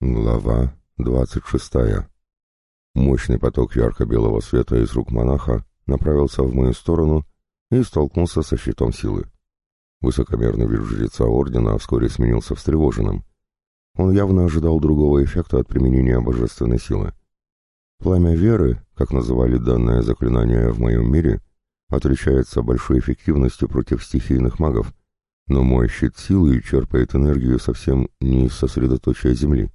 Глава двадцать шестая. Мощный поток ярко-белого света из рук монаха направился в мою сторону и столкнулся со щитом силы. Высокомерный вид жреца ордена вскоре сменился встревоженным. Он явно ожидал другого эффекта от применения божественной силы. Пламя веры, как называли данное заклинание в моем мире, отличается большой эффективностью против стихийных магов, но мой щит силы черпает энергию совсем не из сосредоточия земли.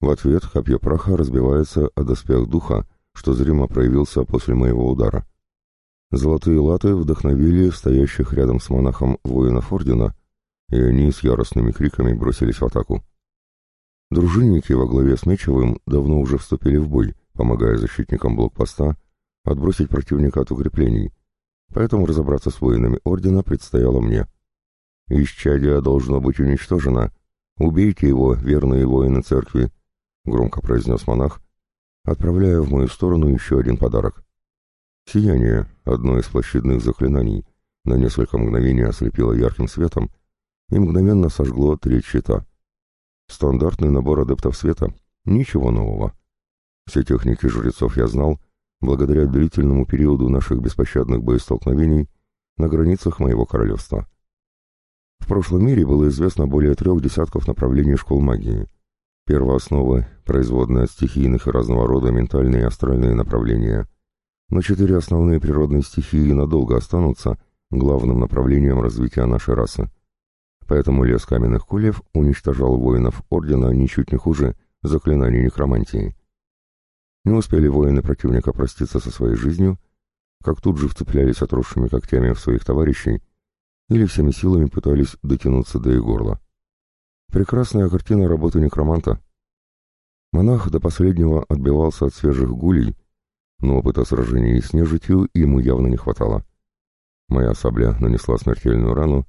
В ответ копье праха разбивается о доспех духа, что зримо проявился после моего удара. Золотые латы вдохновили стоящих рядом с монахом воинов ордена, и они с яростными криками бросились в атаку. Дружинники во главе с Мечевым давно уже вступили в бой, помогая защитникам блокпоста отбросить противника от укреплений, поэтому разобраться с воинами ордена предстояло мне. «Исчадие должно быть уничтожено. Убейте его, верные воины церкви, громко произнес монах, отправляя в мою сторону еще один подарок. Сияние, одно из площадных заклинаний, на несколько мгновений ослепило ярким светом и мгновенно сожгло треть щита. Стандартный набор адептов света, ничего нового. Все техники жрецов я знал, благодаря длительному периоду наших беспощадных боестолкновений на границах моего королевства. В прошлом мире было известно более трех десятков направлений школ магии — Первоосновы, производные от стихийных и разного рода ментальные и астральные направления. Но четыре основные природные стихии надолго останутся главным направлением развития нашей расы. Поэтому лес каменных кулев уничтожал воинов Ордена ничуть не хуже заклинаний некромантии. Не успели воины противника проститься со своей жизнью, как тут же вцеплялись отросшими когтями в своих товарищей или всеми силами пытались дотянуться до их горла. Прекрасная картина работы некроманта. Монах до последнего отбивался от свежих гулей, но опыта сражений с нежитью ему явно не хватало. Моя сабля нанесла смертельную рану,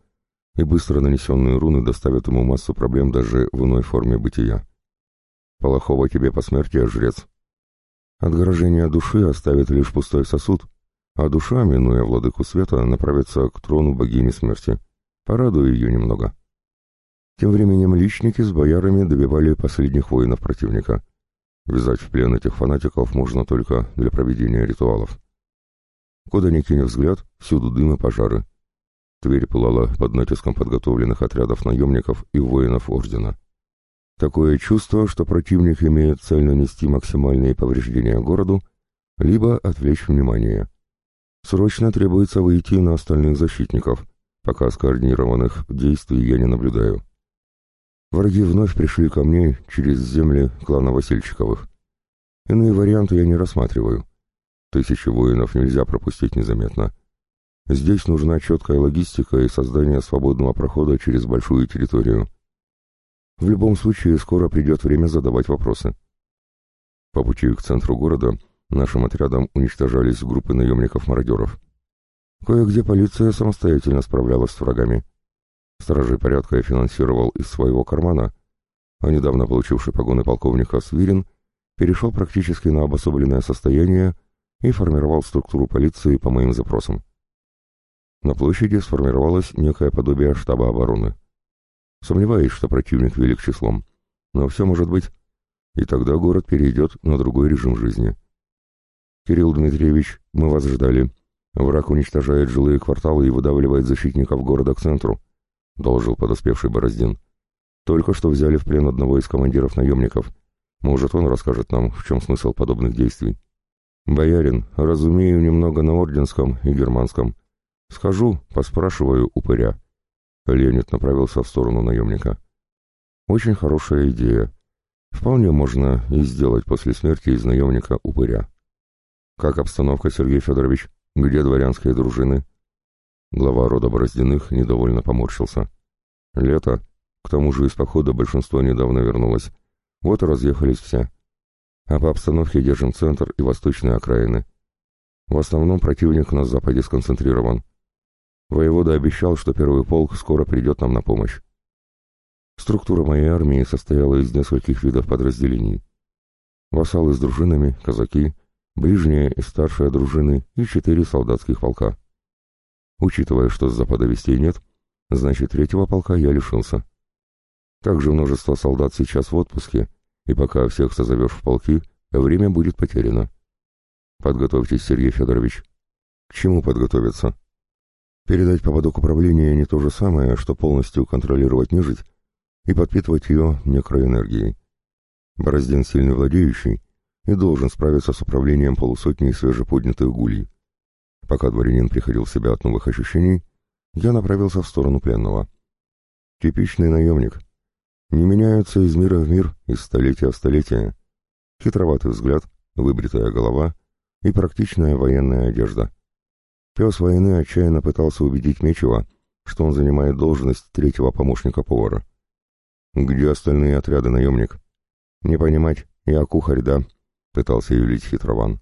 и быстро нанесенные руны доставят ему массу проблем даже в иной форме бытия. Полохова тебе посмертие, жрец. Отгорожение души оставит лишь пустой сосуд, а душа, минуя владыку света, направится к трону богини смерти. Порадую ее немного. Тем временем личники с боярами добивали последних воинов противника. Вязать в плен этих фанатиков можно только для проведения ритуалов. Куда ни кинь взгляд, всюду дым и пожары. Тверь пылала под натиском подготовленных отрядов наемников и воинов Ордена. Такое чувство, что противник имеет цель нанести максимальные повреждения городу, либо отвлечь внимание. Срочно требуется выйти на остальных защитников, пока скоординированных действий я не наблюдаю. Враги вновь пришли ко мне через земли клана Васильчиковых. Иные варианты я не рассматриваю. Тысячи воинов нельзя пропустить незаметно. Здесь нужна четкая логистика и создание свободного прохода через большую территорию. В любом случае, скоро придет время задавать вопросы. По пути к центру города нашим отрядом уничтожались группы наемников-мародеров. Кое-где полиция самостоятельно справлялась с врагами. Стражей порядка я финансировал из своего кармана, а недавно получивший погоны полковника Свирин перешел практически на обособленное состояние и формировал структуру полиции по моим запросам. На площади сформировалось некое подобие штаба обороны. Сомневаюсь, что противник велик числом, но все может быть, и тогда город перейдет на другой режим жизни. Кирилл Дмитриевич, мы вас ждали. Враг уничтожает жилые кварталы и выдавливает защитников города к центру доложил подоспевший Бороздин. Только что взяли в плен одного из командиров наемников. Может, он расскажет нам, в чем смысл подобных действий. Боярин, разумею немного на орденском и германском. Схожу, поспрашиваю упыря. Леонид направился в сторону наемника. Очень хорошая идея. Вполне можно и сделать после смерти из наемника упыря. Как обстановка, Сергей Федорович? Где дворянские дружины? Глава рода Бороздиных недовольно поморщился. Лето. К тому же из похода большинство недавно вернулось. Вот и разъехались все. А по обстановке держим центр и восточные окраины. В основном противник на западе сконцентрирован. Воевода обещал, что первый полк скоро придет нам на помощь. Структура моей армии состояла из нескольких видов подразделений. Вассалы с дружинами, казаки, ближние и старшие дружины и четыре солдатских полка. Учитывая, что с запада вестей нет, значит, третьего полка я лишился. Также множество солдат сейчас в отпуске, и пока всех созовешь в полки, время будет потеряно. Подготовьтесь, Сергей Федорович. К чему подготовиться? Передать поводок управления не то же самое, что полностью контролировать нежить и подпитывать ее некроэнергией. Бороздин сильный владеющий и должен справиться с управлением полусотни свежеподнятых гулей. Пока дворянин приходил в себя от новых ощущений, я направился в сторону пленного. Типичный наемник. Не меняются из мира в мир, из столетия в столетие. Хитроватый взгляд, выбритая голова и практичная военная одежда. Пес войны отчаянно пытался убедить Мечева, что он занимает должность третьего помощника повара. «Где остальные отряды, наемник?» «Не понимать, я кухарь, да?» — пытался юлить хитрован.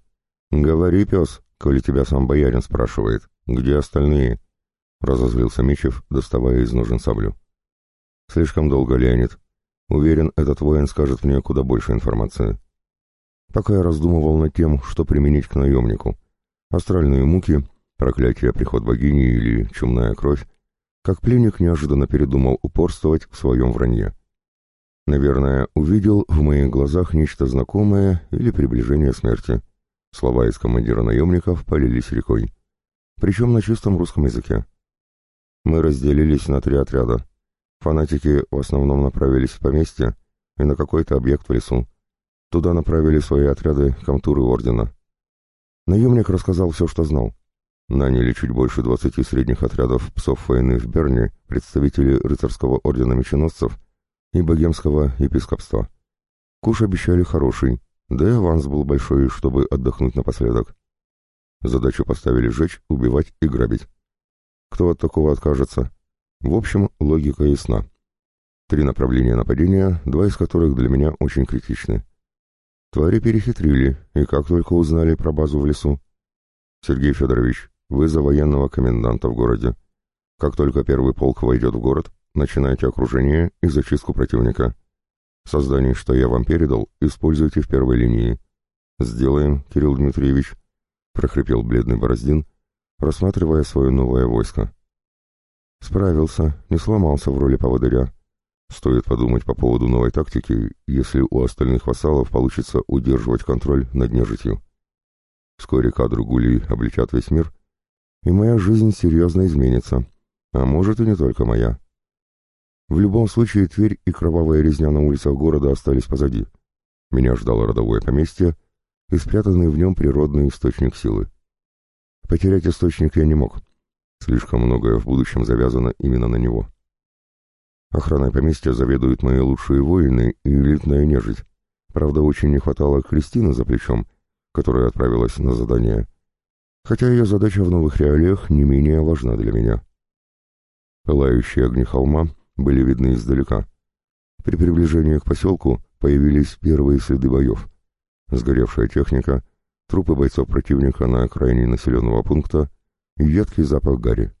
«Говори, пес, коли тебя сам боярин спрашивает. Где остальные?» — разозлился Мечев, доставая из ножен саблю. «Слишком долго, Леонид. Уверен, этот воин скажет мне куда больше информации». Пока я раздумывал над тем, что применить к наемнику. Астральные муки, проклятие приход богини или чумная кровь, как пленник неожиданно передумал упорствовать в своем вранье. Наверное, увидел в моих глазах нечто знакомое или приближение смерти. Слова из командира наемников полились рекой. Причем на чистом русском языке. Мы разделились на три отряда. Фанатики в основном направились в поместье и на какой-то объект в лесу. Туда направили свои отряды комтуры ордена. Наемник рассказал все, что знал. Наняли чуть больше двадцати средних отрядов псов войны в Берне, представители рыцарского ордена меченосцев и богемского епископства. Куш обещали хороший, да и аванс был большой, чтобы отдохнуть напоследок. Задачу поставили сжечь, убивать и грабить. Кто от такого откажется? В общем, логика ясна. Три направления нападения, два из которых для меня очень критичны. Твари перехитрили, и как только узнали про базу в лесу. Сергей Федорович, вы за военного коменданта в городе. Как только первый полк войдет в город, начинайте окружение и зачистку противника. Создание, что я вам передал, используйте в первой линии. Сделаем, Кирилл Дмитриевич, прохрипел бледный Бороздин, рассматривая свое новое войско. Справился, не сломался в роли поводыря. Стоит подумать по поводу новой тактики, если у остальных вассалов получится удерживать контроль над нежитью. Вскоре кадры гулей облетят весь мир, и моя жизнь серьезно изменится, а может и не только моя. В любом случае Тверь и кровавая резня на улицах города остались позади. Меня ждало родовое поместье и спрятанный в нем природный источник силы. Потерять источник я не мог. Слишком многое в будущем завязано именно на него. Охраной поместья заведуют мои лучшие воины и элитная нежить. Правда, очень не хватало Кристины за плечом, которая отправилась на задание. Хотя ее задача в новых реалиях не менее важна для меня. Пылающие огни холма были видны издалека. При приближении к поселку появились первые следы боев. Сгоревшая техника, трупы бойцов противника на окраине населенного пункта и едкий запах гари.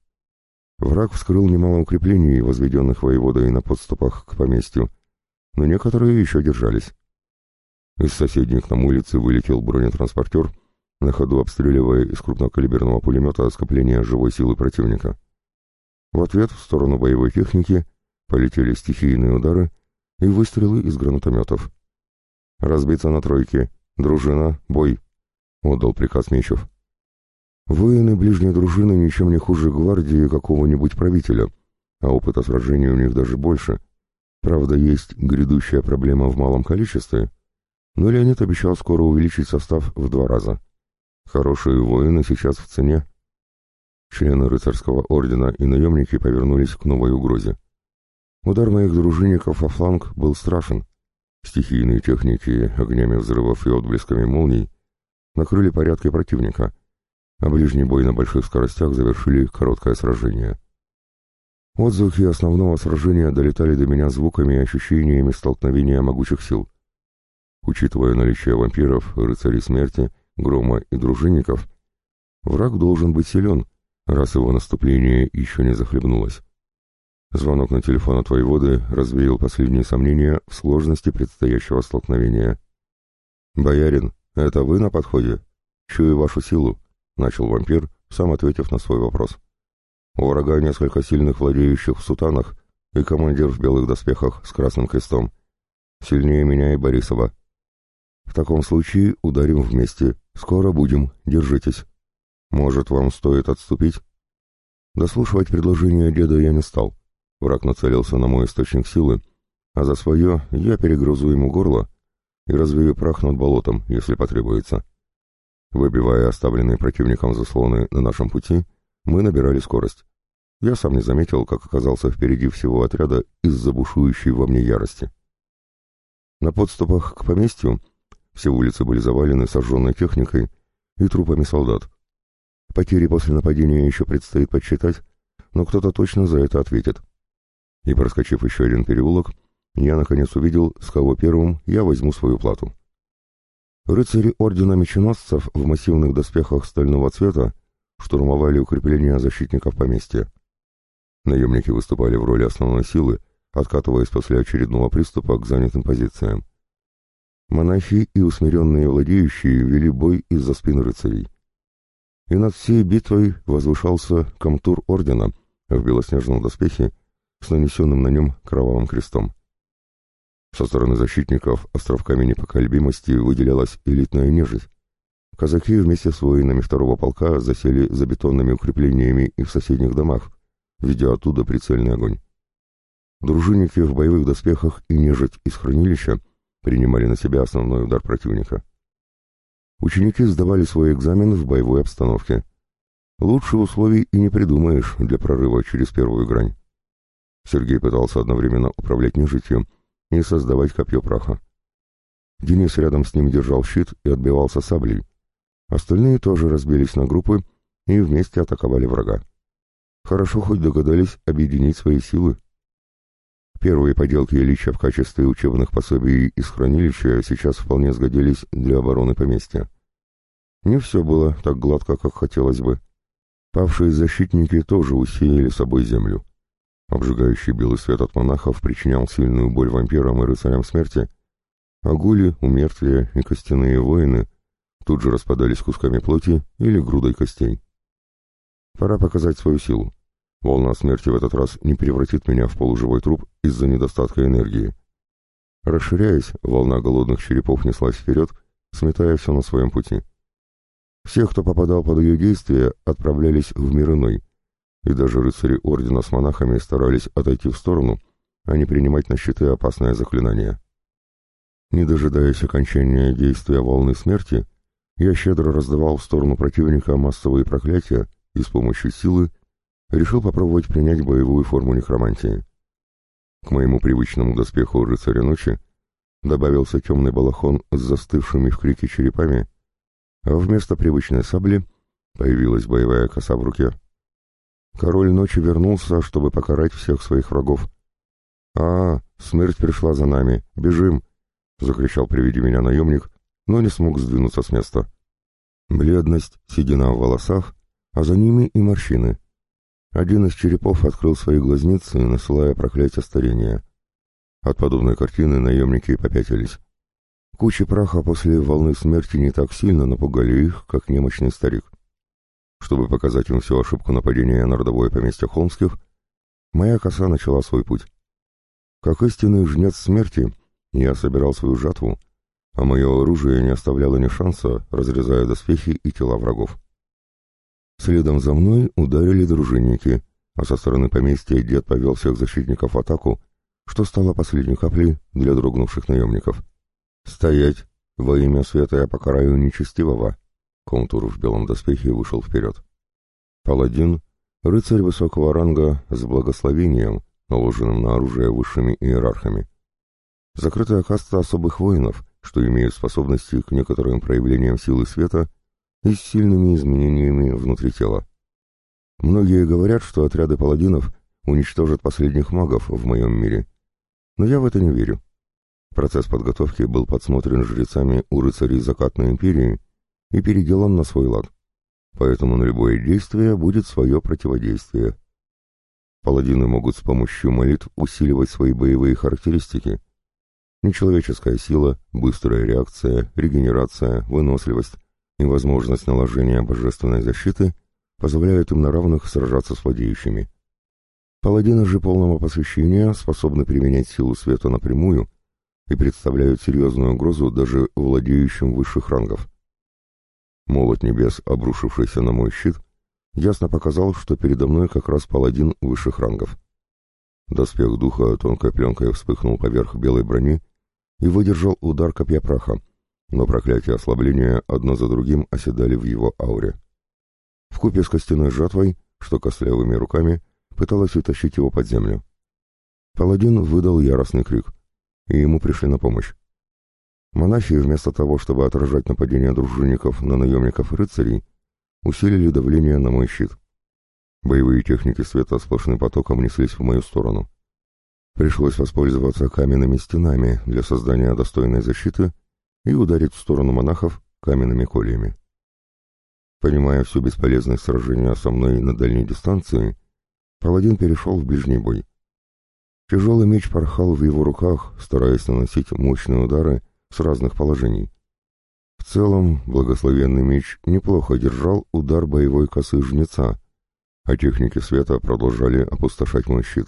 Враг вскрыл немало укреплений, возведенных воеводой на подступах к поместью, но некоторые еще держались. Из соседней к нам улицы вылетел бронетранспортер, на ходу обстреливая из крупнокалиберного пулемета скопление живой силы противника. В ответ в сторону боевой техники полетели стихийные удары и выстрелы из гранатометов. «Разбиться на тройки! Дружина! Бой!» — отдал приказ Мечев. Воины ближней дружины ничем не хуже гвардии какого-нибудь правителя, а опыта сражений у них даже больше. Правда, есть грядущая проблема в малом количестве, но Леонид обещал скоро увеличить состав в два раза. Хорошие воины сейчас в цене. Члены рыцарского ордена и наемники повернулись к новой угрозе. Удар моих дружинников о фланг был страшен. Стихийные техники, огнями взрывов и отблесками молний накрыли порядки противника, а ближний бой на больших скоростях завершили короткое сражение. Отзвуки основного сражения долетали до меня звуками и ощущениями столкновения могучих сил. Учитывая наличие вампиров, рыцарей смерти, грома и дружинников, враг должен быть силен, раз его наступление еще не захлебнулось. Звонок на телефон от воеводы развеял последние сомнения в сложности предстоящего столкновения. «Боярин, это вы на подходе? Чую вашу силу», начал вампир, сам ответив на свой вопрос. У врага несколько сильных владеющих в сутанах и командир в белых доспехах с красным крестом. Сильнее меня и Борисова. В таком случае ударим вместе. Скоро будем. Держитесь. Может, вам стоит отступить? Дослушивать предложение деда я не стал. Враг нацелился на мой источник силы, а за свое я перегрузу ему горло и развею прах над болотом, если потребуется. Выбивая оставленные противником заслоны на нашем пути, мы набирали скорость. Я сам не заметил, как оказался впереди всего отряда из-за бушующей во мне ярости. На подступах к поместью все улицы были завалены сожженной техникой и трупами солдат. Потери после нападения еще предстоит подсчитать, но кто-то точно за это ответит. И проскочив еще один переулок, я наконец увидел, с кого первым я возьму свою плату. Рыцари Ордена Меченосцев в массивных доспехах стального цвета штурмовали укрепления защитников поместья. Наемники выступали в роли основной силы, откатываясь после очередного приступа к занятым позициям. Монахи и усмиренные владеющие вели бой из-за спин рыцарей. И над всей битвой возвышался комтур ордена в белоснежном доспехе с нанесенным на нем кровавым крестом. Со стороны защитников островками непоколебимости выделялась элитная нежить. Казаки вместе с воинами второго полка засели за бетонными укреплениями и в соседних домах, ведя оттуда прицельный огонь. Дружинники в боевых доспехах и нежить из хранилища принимали на себя основной удар противника. Ученики сдавали свой экзамен в боевой обстановке. Лучше условий и не придумаешь для прорыва через первую грань. Сергей пытался одновременно управлять нежитью и создавать копье праха. Денис рядом с ним держал щит и отбивался саблей. Остальные тоже разбились на группы и вместе атаковали врага. Хорошо хоть догадались объединить свои силы. Первые поделки Ильича в качестве учебных пособий из хранилища сейчас вполне сгодились для обороны поместья. Не все было так гладко, как хотелось бы. Павшие защитники тоже усеяли собой землю. Обжигающий белый свет от монахов причинял сильную боль вампирам и рыцарям смерти, а гули, умертвия и костяные воины тут же распадались кусками плоти или грудой костей. Пора показать свою силу. Волна смерти в этот раз не превратит меня в полуживой труп из-за недостатка энергии. Расширяясь, волна голодных черепов неслась вперед, сметая все на своем пути. Все, кто попадал под ее действие, отправлялись в мир иной, и даже рыцари ордена с монахами старались отойти в сторону, а не принимать на щиты опасное заклинание. Не дожидаясь окончания действия волны смерти, я щедро раздавал в сторону противника массовые проклятия и с помощью силы решил попробовать принять боевую форму некромантии. К моему привычному доспеху рыцаря ночи добавился темный балахон с застывшими в крике черепами, а вместо привычной сабли появилась боевая коса в руке. Король ночи вернулся, чтобы покарать всех своих врагов. «А, смерть пришла за нами! Бежим!» — закричал при виде меня наемник, но не смог сдвинуться с места. Бледность, седина в волосах, а за ними и морщины. Один из черепов открыл свои глазницы, насылая проклятие старения. От подобной картины наемники попятились. Кучи праха после волны смерти не так сильно напугали их, как немощный старик. Чтобы показать им всю ошибку нападения на родовое поместье Холмских, моя коса начала свой путь. Как истинный жнец смерти, я собирал свою жатву, а мое оружие не оставляло ни шанса, разрезая доспехи и тела врагов. Следом за мной ударили дружинники, а со стороны поместья дед повел всех защитников в атаку, что стало последней каплей для дрогнувших наемников. «Стоять! Во имя света я покараю нечестивого!» Контур в белом доспехе вышел вперед. Паладин — рыцарь высокого ранга с благословением, наложенным на оружие высшими иерархами. Закрытая каста особых воинов, что имеют способности к некоторым проявлениям силы света и с сильными изменениями внутри тела. Многие говорят, что отряды паладинов уничтожат последних магов в моем мире, но я в это не верю. Процесс подготовки был подсмотрен жрецами у рыцарей Закатной империи и переделан на свой лад, поэтому на любое действие будет свое противодействие. Паладины могут с помощью молитв усиливать свои боевые характеристики. Нечеловеческая сила, быстрая реакция, регенерация, выносливость, и возможность наложения божественной защиты позволяют им на равных сражаться с владеющими. Паладины же полного посвящения способны применять силу света напрямую и представляют серьезную угрозу даже владеющим высших рангов. Молот небес, обрушившийся на мой щит, ясно показал, что передо мной как раз паладин высших рангов. Доспех духа тонкой пленкой вспыхнул поверх белой брони и выдержал удар копья праха, но проклятия ослабления одно за другим оседали в его ауре. Вкупе с костяной жатвой, что костлявыми руками, пыталась утащить его под землю. Паладин выдал яростный крик, и ему пришли на помощь. Монахи, вместо того, чтобы отражать нападение дружинников на наемников и рыцарей, усилили давление на мой щит. Боевые техники света сплошным потоком неслись в мою сторону. Пришлось воспользоваться каменными стенами для создания достойной защиты и ударить в сторону монахов каменными кольями. Понимая всю бесполезность сражения со мной на дальней дистанции, паладин перешел в ближний бой. Тяжелый меч порхал в его руках, стараясь наносить мощные удары с разных положений. В целом, благословенный меч неплохо держал удар боевой косы жнеца, а техники света продолжали опустошать мой щит.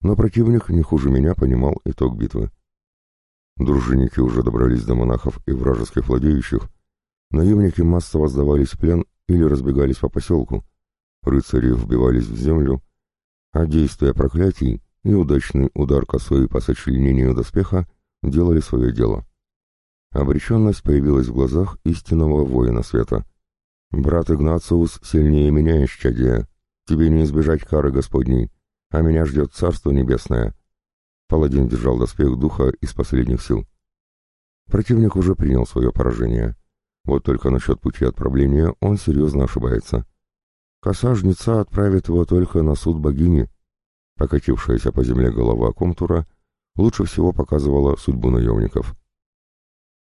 Но противник не хуже меня понимал итог битвы. Дружинники уже добрались до монахов и вражеских владеющих, наемники массово сдавались в плен или разбегались по поселку, рыцари вбивались в землю, а действия проклятий и удачный удар косой по сочленению доспеха делали свое дело. Обреченность появилась в глазах истинного воина света. «Брат Игнациус сильнее меня, исчадия. Тебе не избежать кары Господней, а меня ждет Царство Небесное». Паладин держал доспех духа из последних сил. Противник уже принял свое поражение. Вот только насчет пути отправления он серьезно ошибается. Коса отправит его только на суд богини. Покатившаяся по земле голова Комтура лучше всего показывала судьбу наемников.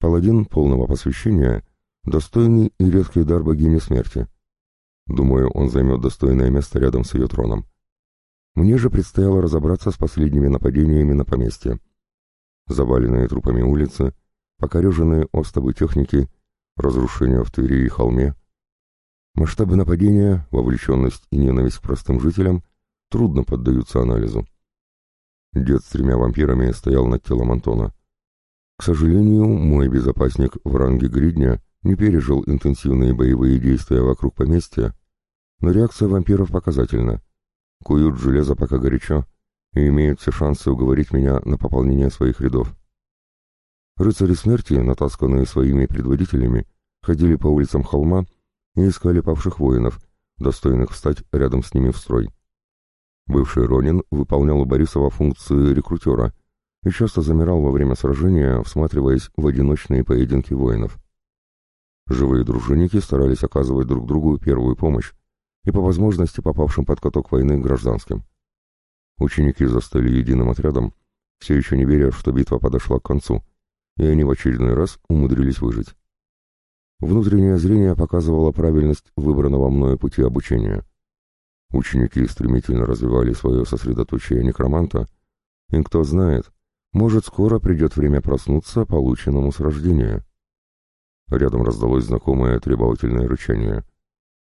Паладин полного посвящения — достойный и редкий дар богини смерти. Думаю, он займет достойное место рядом с ее троном. Мне же предстояло разобраться с последними нападениями на поместье. Заваленные трупами улицы, покореженные остовы техники, разрушения в Твери и холме. Масштабы нападения, вовлеченность и ненависть к простым жителям трудно поддаются анализу. Дед с тремя вампирами стоял над телом Антона. К сожалению, мой безопасник в ранге гридня не пережил интенсивные боевые действия вокруг поместья, но реакция вампиров показательна. Куют железо пока горячо и имеют все шансы уговорить меня на пополнение своих рядов. Рыцари смерти, натасканные своими предводителями, ходили по улицам холма и искали павших воинов, достойных встать рядом с ними в строй. Бывший Ронин выполнял у Борисова функции рекрутера и часто замирал во время сражения, всматриваясь в одиночные поединки воинов. Живые дружинники старались оказывать друг другу первую помощь и по возможности попавшим под каток войны гражданским. Ученики застали единым отрядом, все еще не веря, что битва подошла к концу, и они в очередной раз умудрились выжить. Внутреннее зрение показывало правильность выбранного мною пути обучения. Ученики стремительно развивали свое сосредоточие некроманта, и кто знает, может, скоро придет время проснуться полученному с рождения. Рядом раздалось знакомое требовательное рычание.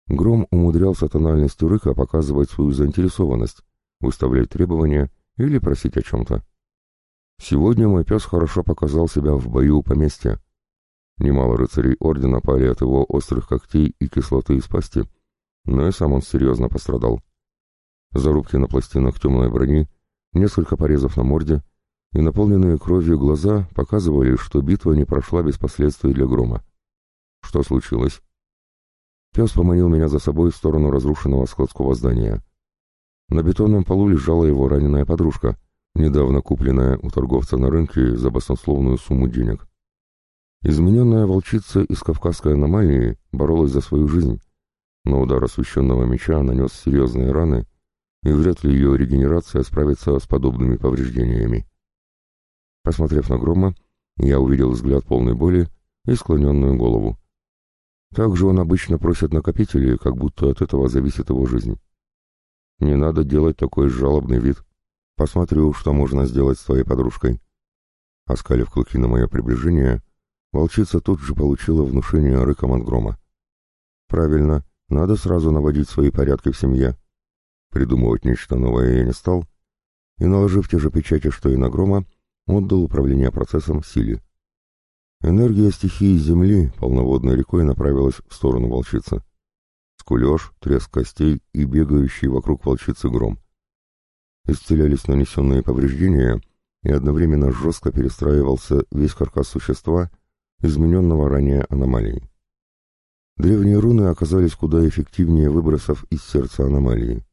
Гром умудрялся тональностью рыка показывать свою заинтересованность, выставлять требования или просить о чем-то. Сегодня мой пес хорошо показал себя в бою у поместья. Немало рыцарей ордена пали от его острых когтей и кислоты из пасти, но и сам он серьезно пострадал. Зарубки на пластинах темной брони, несколько порезов на морде — и наполненные кровью глаза показывали, что битва не прошла без последствий для грома. Что случилось? Пес поманил меня за собой в сторону разрушенного складского здания. На бетонном полу лежала его раненая подружка, недавно купленная у торговца на рынке за баснословную сумму денег. Измененная волчица из кавказской аномалии боролась за свою жизнь, но удар освещенного меча нанес серьезные раны, и вряд ли ее регенерация справится с подобными повреждениями. Посмотрев на Грома, я увидел взгляд полной боли и склоненную голову. Так же он обычно просит накопители, как будто от этого зависит его жизнь. Не надо делать такой жалобный вид. Посмотрю, что можно сделать с твоей подружкой. Оскалив клыки на мое приближение, волчица тут же получила внушение рыком от грома. Правильно, надо сразу наводить свои порядки в семье. Придумывать нечто новое я не стал, и, наложив те же печати, что и на грома, отдал управление процессом силе. Энергия стихии Земли полноводной рекой направилась в сторону волчицы. Скулеж, треск костей и бегающий вокруг волчицы гром. Исцелялись нанесенные повреждения, и одновременно жестко перестраивался весь каркас существа, измененного ранее аномалией. Древние руны оказались куда эффективнее выбросов из сердца аномалии.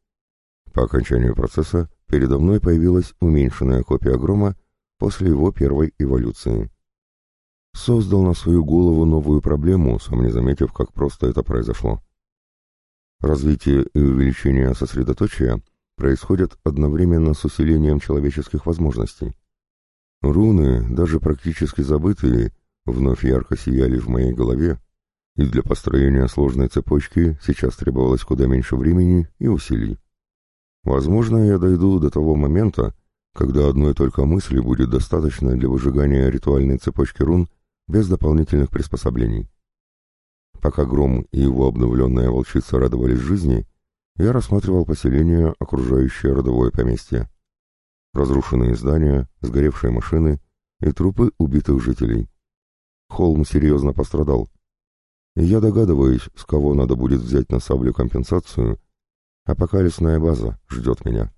По окончанию процесса передо мной появилась уменьшенная копия грома после его первой эволюции. Создал на свою голову новую проблему, сам не заметив, как просто это произошло. Развитие и увеличение сосредоточия происходят одновременно с усилением человеческих возможностей. Руны, даже практически забытые, вновь ярко сияли в моей голове, и для построения сложной цепочки сейчас требовалось куда меньше времени и усилий. Возможно, я дойду до того момента, когда одной только мысли будет достаточно для выжигания ритуальной цепочки рун без дополнительных приспособлений. Пока Гром и его обновленная волчица радовались жизни, я рассматривал поселение, окружающее родовое поместье. Разрушенные здания, сгоревшие машины и трупы убитых жителей. Холм серьезно пострадал. И я догадываюсь, с кого надо будет взять на саблю компенсацию, а пока лесная база ждет меня.